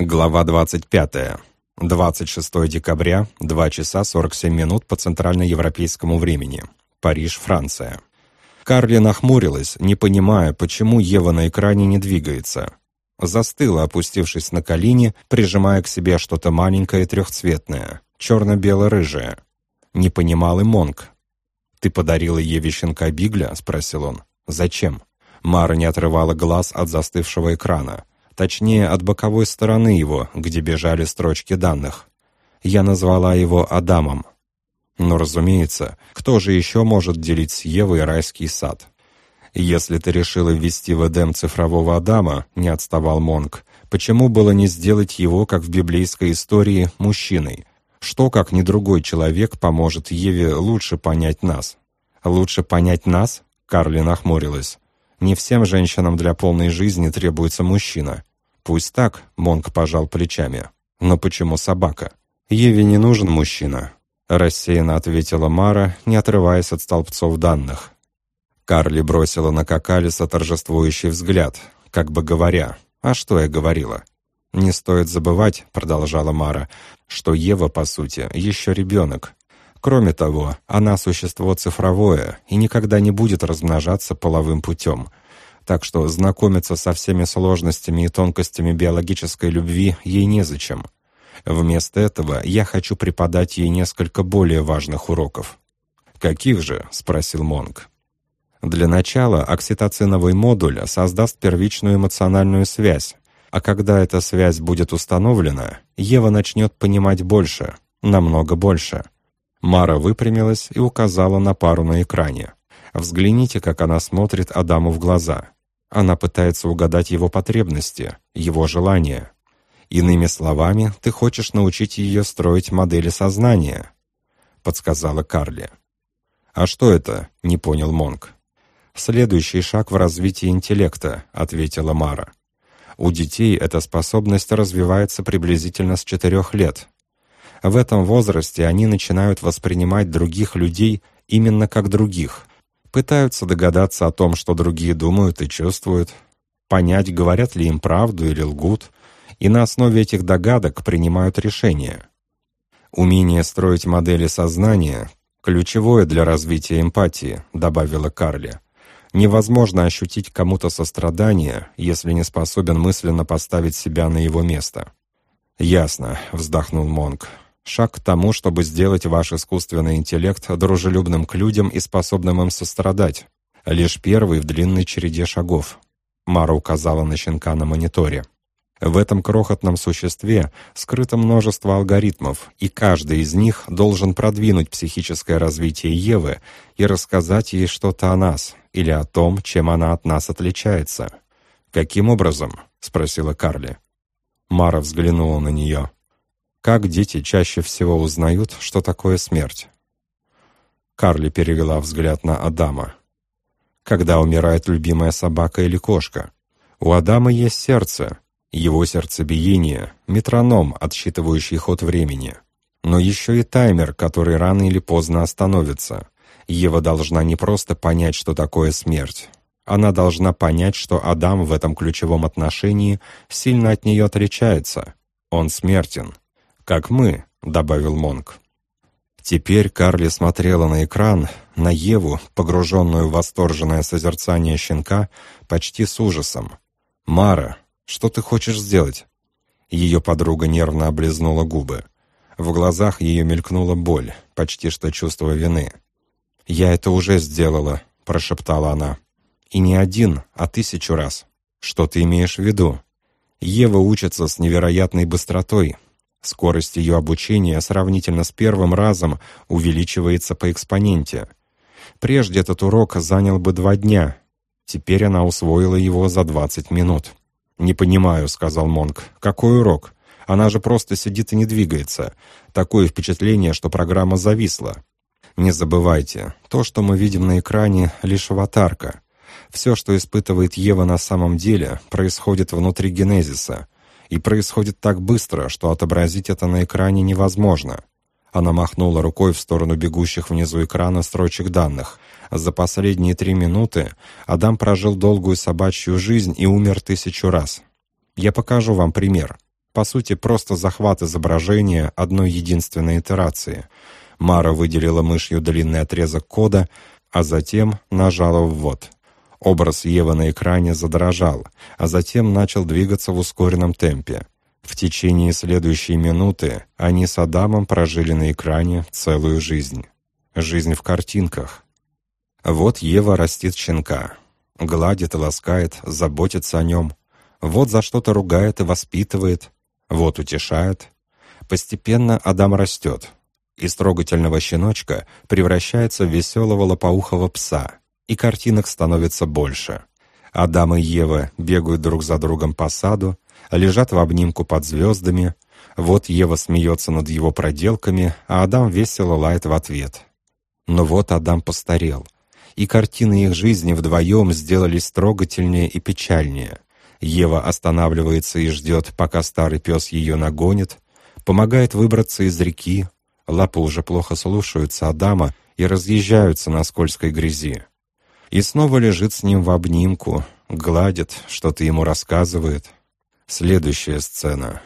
Глава 25. 26 декабря, 2 часа 47 минут по центральноевропейскому времени. Париж, Франция. Карли нахмурилась, не понимая, почему Ева на экране не двигается. Застыла, опустившись на колени, прижимая к себе что-то маленькое трехцветное, черно-бело-рыжее. Не понимал и Монг. «Ты подарила Еве щенка Бигля?» — спросил он. «Зачем?» Мара не отрывала глаз от застывшего экрана. Точнее, от боковой стороны его, где бежали строчки данных. Я назвала его Адамом. Но, разумеется, кто же еще может делить с Евой райский сад? «Если ты решила ввести в Эдем цифрового Адама», — не отставал Монг, «почему было не сделать его, как в библейской истории, мужчиной? Что, как ни другой человек, поможет Еве лучше понять нас?» «Лучше понять нас?» — Карли нахмурилась. «Не всем женщинам для полной жизни требуется мужчина. «Пусть так», — Монк пожал плечами. «Но почему собака? Еве не нужен мужчина», — рассеянно ответила Мара, не отрываясь от столбцов данных. Карли бросила на Какалиса торжествующий взгляд, как бы говоря, «А что я говорила?» «Не стоит забывать», — продолжала Мара, «что Ева, по сути, еще ребенок. Кроме того, она существо цифровое и никогда не будет размножаться половым путем так что знакомиться со всеми сложностями и тонкостями биологической любви ей незачем. Вместо этого я хочу преподать ей несколько более важных уроков. «Каких же?» — спросил Монг. Для начала окситоциновый модуль создаст первичную эмоциональную связь, а когда эта связь будет установлена, Ева начнет понимать больше, намного больше. Мара выпрямилась и указала на пару на экране. Взгляните, как она смотрит Адаму в глаза. Она пытается угадать его потребности, его желания. Иными словами, ты хочешь научить ее строить модели сознания, подсказала Карли. А что это? не понял Монк. Следующий шаг в развитии интеллекта, ответила Мара. У детей эта способность развивается приблизительно с четырех лет. В этом возрасте они начинают воспринимать других людей именно как других, Пытаются догадаться о том, что другие думают и чувствуют, понять, говорят ли им правду или лгут, и на основе этих догадок принимают решения. «Умение строить модели сознания — ключевое для развития эмпатии», — добавила Карли. «Невозможно ощутить кому-то сострадание, если не способен мысленно поставить себя на его место». «Ясно», — вздохнул Монк. Шаг к тому, чтобы сделать ваш искусственный интеллект дружелюбным к людям и способным им сострадать. Лишь первый в длинной череде шагов. Мара указала на щенка на мониторе. В этом крохотном существе скрыто множество алгоритмов, и каждый из них должен продвинуть психическое развитие Евы и рассказать ей что-то о нас или о том, чем она от нас отличается. «Каким образом?» — спросила Карли. Мара взглянула на нее. Как дети чаще всего узнают, что такое смерть? Карли перевела взгляд на Адама. Когда умирает любимая собака или кошка? У Адама есть сердце, его сердцебиение, метроном, отсчитывающий ход времени. Но еще и таймер, который рано или поздно остановится. Ева должна не просто понять, что такое смерть. Она должна понять, что Адам в этом ключевом отношении сильно от нее отличается. Он смертен как мы», — добавил Монк. Теперь Карли смотрела на экран, на Еву, погруженную в восторженное созерцание щенка, почти с ужасом. «Мара, что ты хочешь сделать?» Ее подруга нервно облизнула губы. В глазах ее мелькнула боль, почти что чувство вины. «Я это уже сделала», — прошептала она. «И не один, а тысячу раз. Что ты имеешь в виду?» Ева учится с невероятной быстротой, Скорость ее обучения сравнительно с первым разом увеличивается по экспоненте. Прежде этот урок занял бы два дня. Теперь она усвоила его за 20 минут. «Не понимаю», — сказал Монк. «Какой урок? Она же просто сидит и не двигается. Такое впечатление, что программа зависла». «Не забывайте, то, что мы видим на экране, лишь аватарка. Все, что испытывает Ева на самом деле, происходит внутри генезиса» и происходит так быстро, что отобразить это на экране невозможно. Она махнула рукой в сторону бегущих внизу экрана строчек данных. За последние три минуты Адам прожил долгую собачью жизнь и умер тысячу раз. Я покажу вам пример. по сути, просто захват изображения одной единственной итерации. Мара выделила мышью длинный отрезок кода, а затем нажала «ввод». Образ Евы на экране задрожал, а затем начал двигаться в ускоренном темпе. В течение следующей минуты они с Адамом прожили на экране целую жизнь. Жизнь в картинках. Вот Ева растит щенка. Гладит и ласкает, заботится о нем. Вот за что-то ругает и воспитывает. Вот утешает. Постепенно Адам растет. Из трогательного щеночка превращается в веселого лопоухого пса. И картинок становится больше. Адам и Ева бегают друг за другом по саду, лежат в обнимку под звездами. Вот Ева смеется над его проделками, а Адам весело лает в ответ. Но вот Адам постарел, и картины их жизни вдвоем сделались трогательнее и печальнее. Ева останавливается и ждет, пока старый пес ее нагонит, помогает выбраться из реки, лапы уже плохо слушаются Адама и разъезжаются на скользкой грязи. И снова лежит с ним в обнимку, гладит, что-то ему рассказывает. Следующая сцена.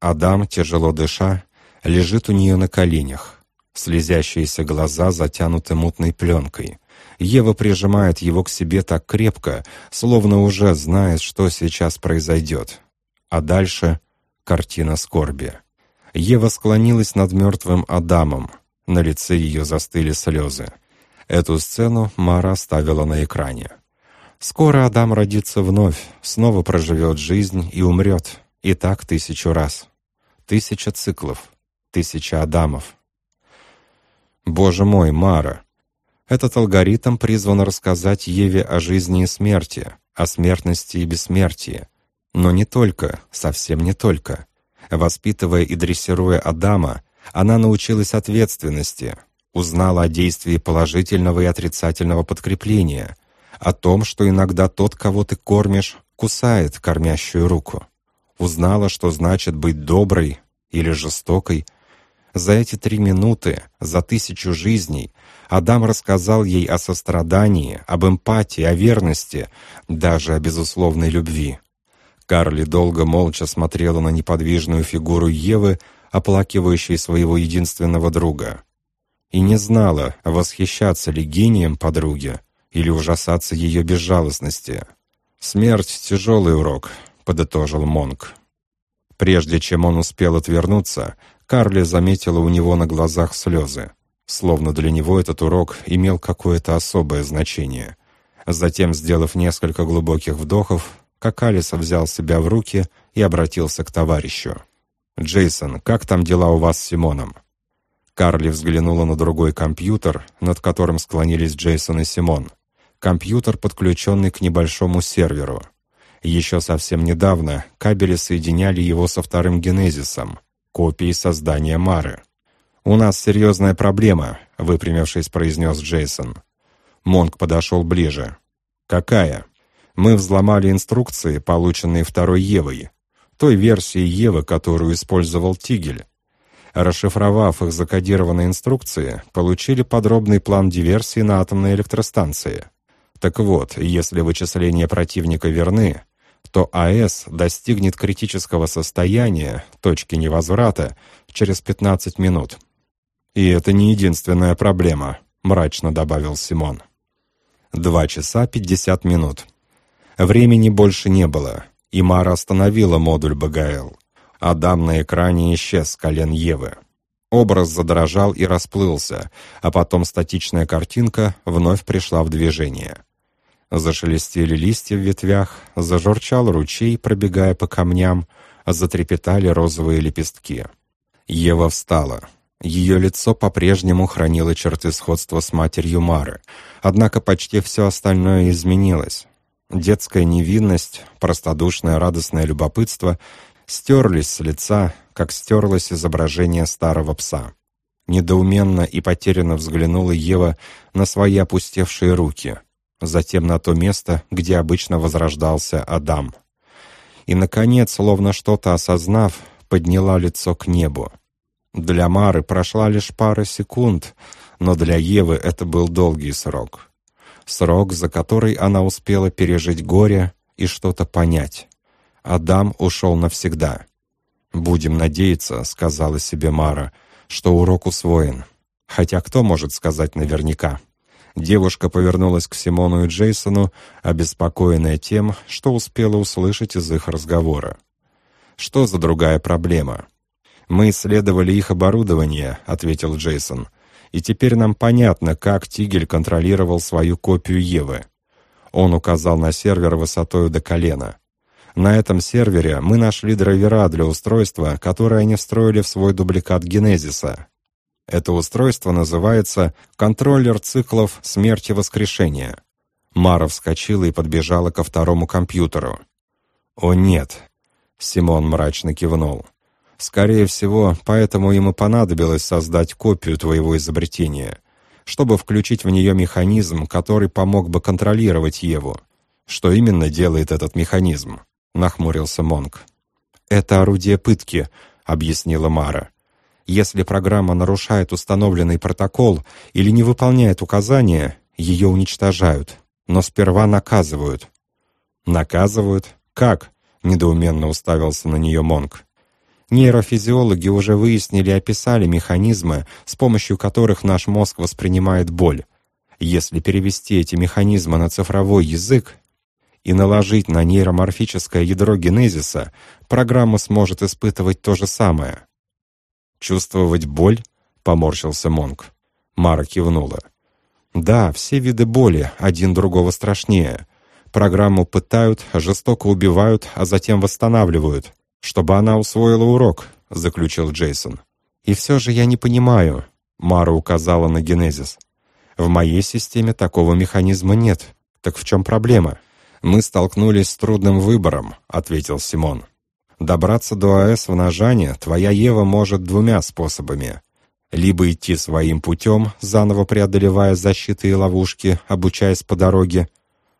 Адам, тяжело дыша, лежит у нее на коленях. Слезящиеся глаза затянуты мутной пленкой. Ева прижимает его к себе так крепко, словно уже знает, что сейчас произойдет. А дальше — картина скорби. Ева склонилась над мертвым Адамом. На лице ее застыли слезы. Эту сцену Мара ставила на экране. Скоро Адам родится вновь, снова проживет жизнь и умрет. И так тысячу раз. Тысяча циклов. Тысяча Адамов. Боже мой, Мара! Этот алгоритм призван рассказать Еве о жизни и смерти, о смертности и бессмертии. Но не только, совсем не только. Воспитывая и дрессируя Адама, она научилась ответственности, узнала о действии положительного и отрицательного подкрепления, о том, что иногда тот, кого ты кормишь, кусает кормящую руку. Узнала, что значит быть доброй или жестокой. За эти три минуты, за тысячу жизней, Адам рассказал ей о сострадании, об эмпатии, о верности, даже о безусловной любви. Карли долго молча смотрела на неподвижную фигуру Евы, оплакивающей своего единственного друга. И не знала, восхищаться ли гением подруги или ужасаться ее безжалостности. «Смерть — тяжелый урок», — подытожил Монг. Прежде чем он успел отвернуться, Карли заметила у него на глазах слезы, словно для него этот урок имел какое-то особое значение. Затем, сделав несколько глубоких вдохов, Какалис взял себя в руки и обратился к товарищу. «Джейсон, как там дела у вас с Симоном?» Карли взглянула на другой компьютер, над которым склонились Джейсон и Симон. Компьютер, подключенный к небольшому серверу. Еще совсем недавно кабели соединяли его со вторым генезисом, копией создания Мары. «У нас серьезная проблема», — выпрямившись, произнес Джейсон. Монк подошел ближе. «Какая?» «Мы взломали инструкции, полученные второй Евой, той версией Евы, которую использовал Тигель. Расшифровав их закодированные инструкции, получили подробный план диверсии на атомной электростанции. Так вот, если вычисления противника верны, то АЭС достигнет критического состояния, точки невозврата, через 15 минут. «И это не единственная проблема», — мрачно добавил Симон. Два часа пятьдесят минут. Времени больше не было, и Мара остановила модуль БГЛ. Адам на экране исчез с колен Евы. Образ задрожал и расплылся, а потом статичная картинка вновь пришла в движение. Зашелестели листья в ветвях, зажурчал ручей, пробегая по камням, затрепетали розовые лепестки. Ева встала. Ее лицо по-прежнему хранило черты сходства с матерью Мары, однако почти все остальное изменилось. Детская невинность, простодушное радостное любопытство стерлись с лица, как стерлось изображение старого пса. Недоуменно и потерянно взглянула Ева на свои опустевшие руки — затем на то место, где обычно возрождался Адам. И, наконец, словно что-то осознав, подняла лицо к небу. Для Мары прошла лишь пара секунд, но для Евы это был долгий срок. Срок, за который она успела пережить горе и что-то понять. Адам ушел навсегда. «Будем надеяться», — сказала себе Мара, — «что урок усвоен. Хотя кто может сказать наверняка?» Девушка повернулась к Симону и Джейсону, обеспокоенная тем, что успела услышать из их разговора. «Что за другая проблема?» «Мы исследовали их оборудование», — ответил Джейсон. «И теперь нам понятно, как Тигель контролировал свою копию Евы». Он указал на сервер высотой до колена. На этом сервере мы нашли драйвера для устройства, которое они встроили в свой дубликат Генезиса. Это устройство называется «контроллер циклов смерти-воскрешения». Мара вскочила и подбежала ко второму компьютеру. «О, нет!» — Симон мрачно кивнул. «Скорее всего, поэтому и понадобилось создать копию твоего изобретения, чтобы включить в нее механизм, который помог бы контролировать Еву. Что именно делает этот механизм?» — нахмурился Монк. «Это орудие пытки», — объяснила Мара. Если программа нарушает установленный протокол или не выполняет указания, ее уничтожают, но сперва наказывают. «Наказывают? Как?» — недоуменно уставился на нее Монг. Нейрофизиологи уже выяснили и описали механизмы, с помощью которых наш мозг воспринимает боль. Если перевести эти механизмы на цифровой язык и наложить на нейроморфическое ядро генезиса, программа сможет испытывать то же самое. «Чувствовать боль?» — поморщился Монг. Мара кивнула. «Да, все виды боли, один другого страшнее. Программу пытают, жестоко убивают, а затем восстанавливают, чтобы она усвоила урок», — заключил Джейсон. «И все же я не понимаю», — Мара указала на генезис. «В моей системе такого механизма нет. Так в чем проблема?» «Мы столкнулись с трудным выбором», — ответил Симон. Добраться до АЭС в Нажане твоя Ева может двумя способами. Либо идти своим путем, заново преодолевая защиты и ловушки, обучаясь по дороге.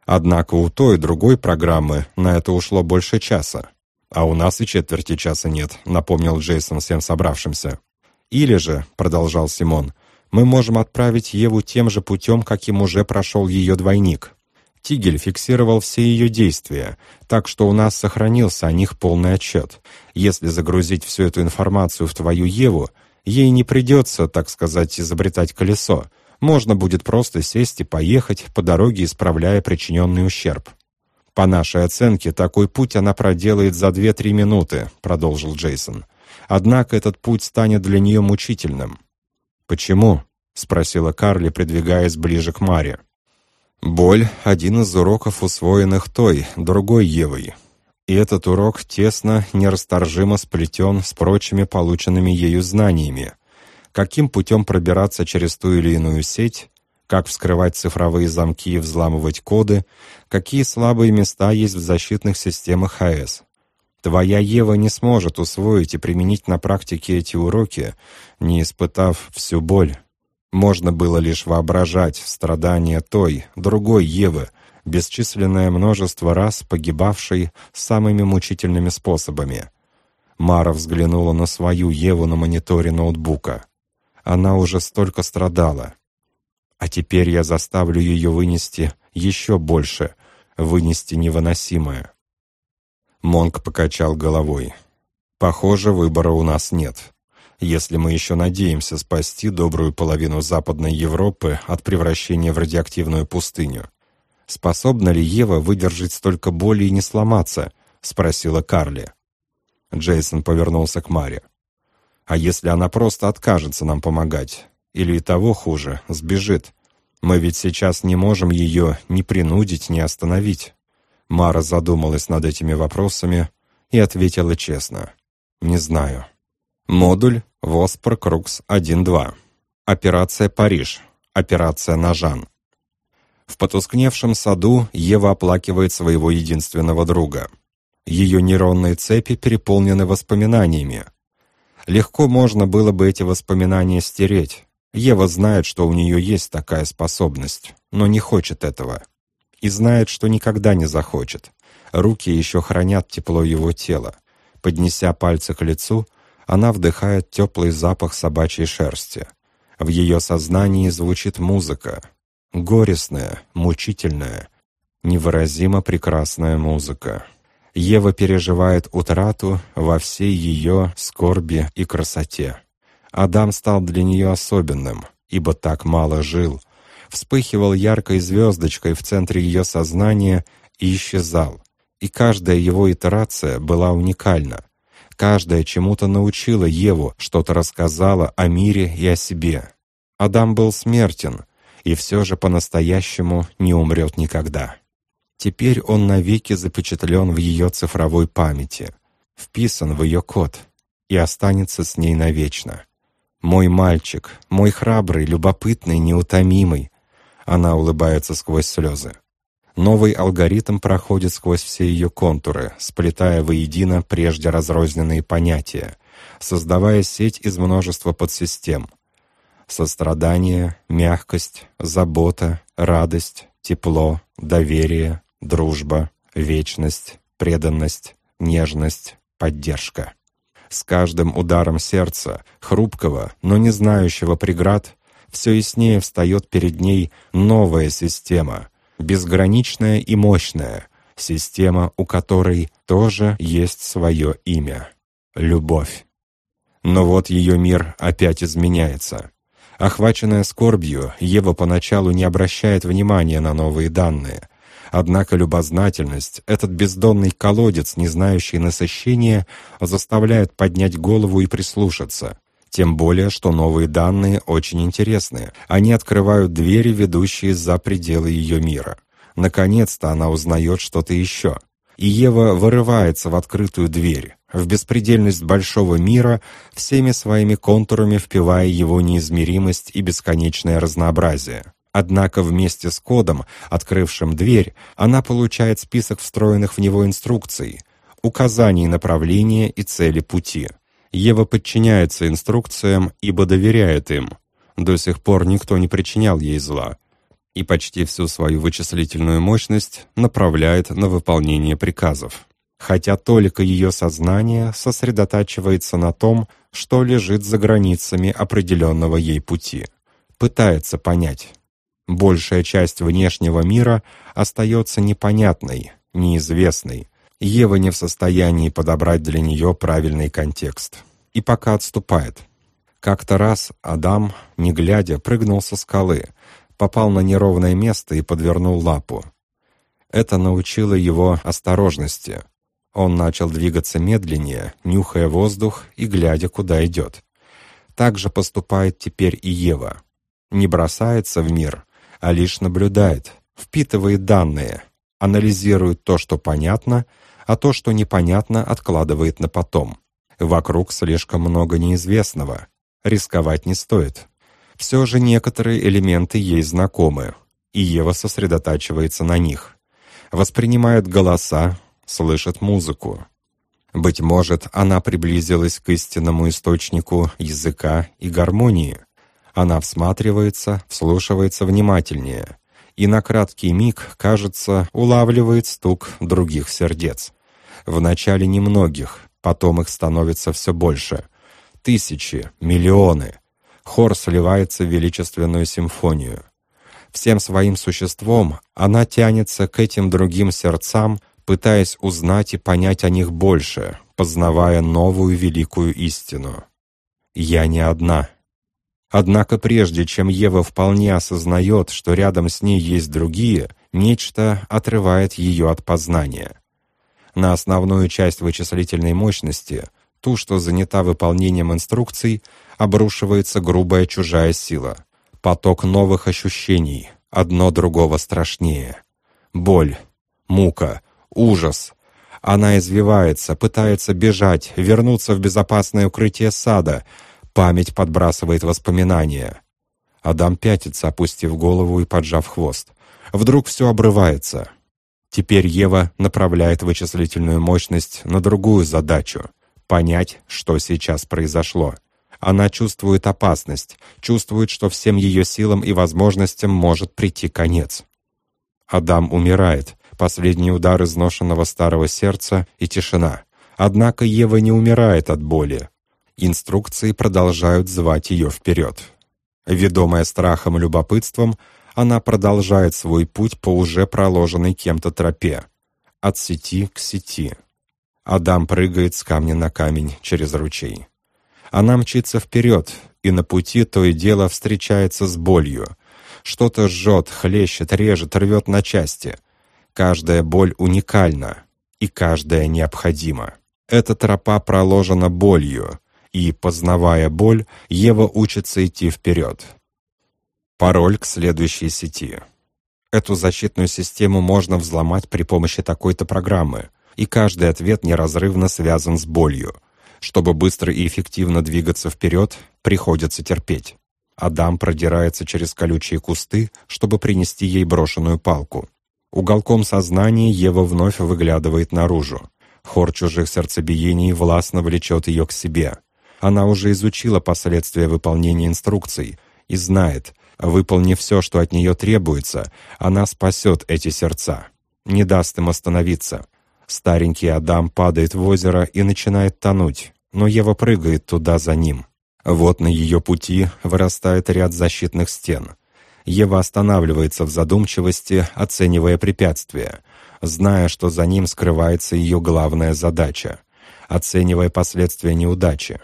Однако у той и другой программы на это ушло больше часа. «А у нас и четверти часа нет», — напомнил Джейсон всем собравшимся. «Или же», — продолжал Симон, — «мы можем отправить Еву тем же путем, каким уже прошел ее двойник. Тигель фиксировал все ее действия, так что у нас сохранился о них полный отчет. Если загрузить всю эту информацию в твою Еву, ей не придется, так сказать, изобретать колесо. Можно будет просто сесть и поехать, по дороге исправляя причиненный ущерб. «По нашей оценке, такой путь она проделает за 2-3 минуты», — продолжил Джейсон. «Однако этот путь станет для нее мучительным». «Почему?» — спросила Карли, придвигаясь ближе к Маре. Боль — один из уроков, усвоенных той, другой Евой. И этот урок тесно, нерасторжимо сплетен с прочими полученными ею знаниями. Каким путем пробираться через ту или иную сеть, как вскрывать цифровые замки и взламывать коды, какие слабые места есть в защитных системах АЭС. Твоя Ева не сможет усвоить и применить на практике эти уроки, не испытав всю боль. Можно было лишь воображать страдания той, другой Евы, бесчисленное множество раз погибавшей самыми мучительными способами. Мара взглянула на свою Еву на мониторе ноутбука. Она уже столько страдала. А теперь я заставлю ее вынести еще больше, вынести невыносимое. Монк покачал головой. «Похоже, выбора у нас нет если мы еще надеемся спасти добрую половину Западной Европы от превращения в радиоактивную пустыню. «Способна ли Ева выдержать столько боли и не сломаться?» — спросила Карли. Джейсон повернулся к Маре. «А если она просто откажется нам помогать? Или и того хуже, сбежит? Мы ведь сейчас не можем ее ни принудить, ни остановить». Мара задумалась над этими вопросами и ответила честно. «Не знаю». Модуль Воспр Крукс 1-2. Операция Париж. Операция Нажан. В потускневшем саду Ева оплакивает своего единственного друга. Ее нейронные цепи переполнены воспоминаниями. Легко можно было бы эти воспоминания стереть. Ева знает, что у нее есть такая способность, но не хочет этого. И знает, что никогда не захочет. Руки еще хранят тепло его тела. Поднеся пальцы к лицу, она вдыхает теплый запах собачьей шерсти. В ее сознании звучит музыка. Горестная, мучительная, невыразимо прекрасная музыка. Ева переживает утрату во всей ее скорби и красоте. Адам стал для нее особенным, ибо так мало жил, вспыхивал яркой звездочкой в центре ее сознания и исчезал. И каждая его итерация была уникальна. Каждая чему-то научила Еву, что-то рассказала о мире и о себе. Адам был смертен, и все же по-настоящему не умрет никогда. Теперь он навеки запечатлен в ее цифровой памяти, вписан в ее код и останется с ней навечно. «Мой мальчик, мой храбрый, любопытный, неутомимый». Она улыбается сквозь слезы. Новый алгоритм проходит сквозь все ее контуры, сплетая воедино прежде разрозненные понятия, создавая сеть из множества подсистем. Сострадание, мягкость, забота, радость, тепло, доверие, дружба, вечность, преданность, нежность, поддержка. С каждым ударом сердца, хрупкого, но не знающего преград, все яснее встает перед ней новая система, безграничная и мощная, система, у которой тоже есть свое имя — любовь. Но вот ее мир опять изменяется. Охваченная скорбью, Ева поначалу не обращает внимания на новые данные, Однако любознательность, этот бездонный колодец, не знающий насыщения, заставляет поднять голову и прислушаться. Тем более, что новые данные очень интересны. Они открывают двери, ведущие за пределы ее мира. Наконец-то она узнает что-то еще. И Ева вырывается в открытую дверь, в беспредельность большого мира, всеми своими контурами впивая его неизмеримость и бесконечное разнообразие. Однако вместе с кодом, открывшим дверь, она получает список встроенных в него инструкций, указаний направления и цели пути. Ева подчиняется инструкциям, ибо доверяет им. До сих пор никто не причинял ей зла. И почти всю свою вычислительную мощность направляет на выполнение приказов. Хотя только ее сознание сосредотачивается на том, что лежит за границами определенного ей пути. Пытается понять, Большая часть внешнего мира остается непонятной, неизвестной. Ева не в состоянии подобрать для нее правильный контекст. И пока отступает. Как-то раз Адам, не глядя, прыгнул со скалы, попал на неровное место и подвернул лапу. Это научило его осторожности. Он начал двигаться медленнее, нюхая воздух и глядя, куда идет. Так же поступает теперь и Ева. Не бросается в мир, а лишь наблюдает, впитывает данные, анализирует то, что понятно, а то, что непонятно, откладывает на потом. Вокруг слишком много неизвестного. Рисковать не стоит. Все же некоторые элементы ей знакомы, и Ева сосредотачивается на них. Воспринимает голоса, слышит музыку. Быть может, она приблизилась к истинному источнику языка и гармонии — она всматривается, вслушивается внимательнее и на краткий миг, кажется, улавливает стук других сердец. Вначале немногих, потом их становится все больше. Тысячи, миллионы. Хор сливается в величественную симфонию. Всем своим существом она тянется к этим другим сердцам, пытаясь узнать и понять о них больше, познавая новую великую истину. «Я не одна», Однако прежде чем Ева вполне осознает, что рядом с ней есть другие, нечто отрывает ее от познания. На основную часть вычислительной мощности, ту, что занята выполнением инструкций, обрушивается грубая чужая сила. Поток новых ощущений, одно другого страшнее. Боль, мука, ужас. Она извивается, пытается бежать, вернуться в безопасное укрытие сада — Память подбрасывает воспоминания. Адам пятится, опустив голову и поджав хвост. Вдруг все обрывается. Теперь Ева направляет вычислительную мощность на другую задачу — понять, что сейчас произошло. Она чувствует опасность, чувствует, что всем ее силам и возможностям может прийти конец. Адам умирает, последний удар изношенного старого сердца и тишина. Однако Ева не умирает от боли. Инструкции продолжают звать ее вперед. Ведомая страхом и любопытством, она продолжает свой путь по уже проложенной кем-то тропе. От сети к сети, Адам прыгает с камня на камень через ручей. Она мчится вперед, и на пути то и дело встречается с болью. Что-то жжет, хлещет, режет, рвет на части. Каждая боль уникальна, и каждая необходима. Эта тропа проложена болью, и, познавая боль, Ева учится идти вперед. Пароль к следующей сети. Эту защитную систему можно взломать при помощи такой-то программы, и каждый ответ неразрывно связан с болью. Чтобы быстро и эффективно двигаться вперед, приходится терпеть. Адам продирается через колючие кусты, чтобы принести ей брошенную палку. Уголком сознания Ева вновь выглядывает наружу. Хор чужих сердцебиений властно влечет ее к себе. Она уже изучила последствия выполнения инструкций и знает, выполнив все, что от нее требуется, она спасет эти сердца, не даст им остановиться. Старенький Адам падает в озеро и начинает тонуть, но Ева прыгает туда за ним. Вот на ее пути вырастает ряд защитных стен. Ева останавливается в задумчивости, оценивая препятствия, зная, что за ним скрывается ее главная задача, оценивая последствия неудачи.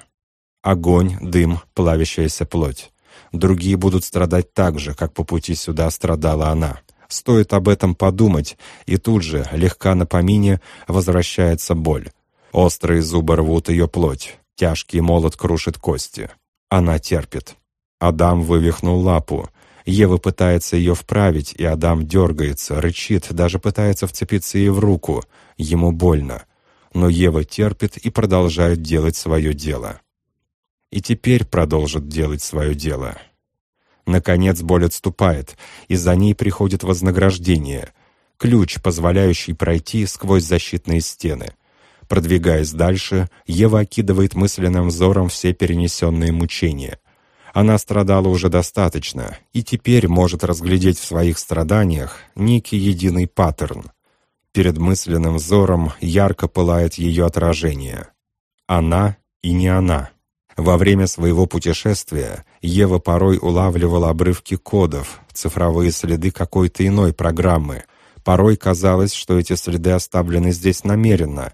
Огонь, дым, плавящаяся плоть. Другие будут страдать так же, как по пути сюда страдала она. Стоит об этом подумать, и тут же, легка на помине, возвращается боль. Острые зубы рвут ее плоть, тяжкий молот крушит кости. Она терпит. Адам вывихнул лапу. Ева пытается ее вправить, и Адам дергается, рычит, даже пытается вцепиться ей в руку. Ему больно. Но Ева терпит и продолжает делать свое дело. И теперь продолжит делать свое дело. Наконец боль отступает, и за ней приходит вознаграждение. Ключ, позволяющий пройти сквозь защитные стены. Продвигаясь дальше, Ева окидывает мысленным взором все перенесенные мучения. Она страдала уже достаточно, и теперь может разглядеть в своих страданиях некий единый паттерн. Перед мысленным взором ярко пылает ее отражение. Она и не она. Во время своего путешествия Ева порой улавливала обрывки кодов, цифровые следы какой-то иной программы. Порой казалось, что эти следы оставлены здесь намеренно.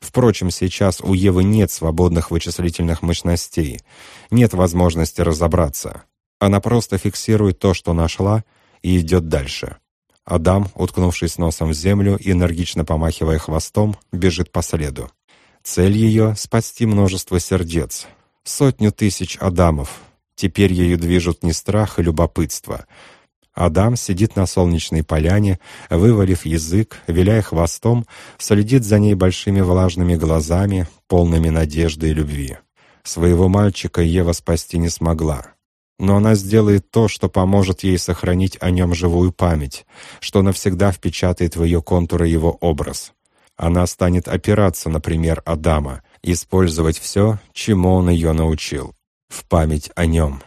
Впрочем, сейчас у Евы нет свободных вычислительных мощностей, нет возможности разобраться. Она просто фиксирует то, что нашла, и идет дальше. Адам, уткнувшись носом в землю и энергично помахивая хвостом, бежит по следу. Цель ее — спасти множество сердец, сотню тысяч Адамов. Теперь ею движут не страх и любопытство. Адам сидит на солнечной поляне, вывалив язык, виляя хвостом, следит за ней большими влажными глазами, полными надежды и любви. Своего мальчика Ева спасти не смогла. Но она сделает то, что поможет ей сохранить о нем живую память, что навсегда впечатает в ее контуры его образ. Она станет опираться, например, Адама, использовать все, чему он ее научил, в память о нем.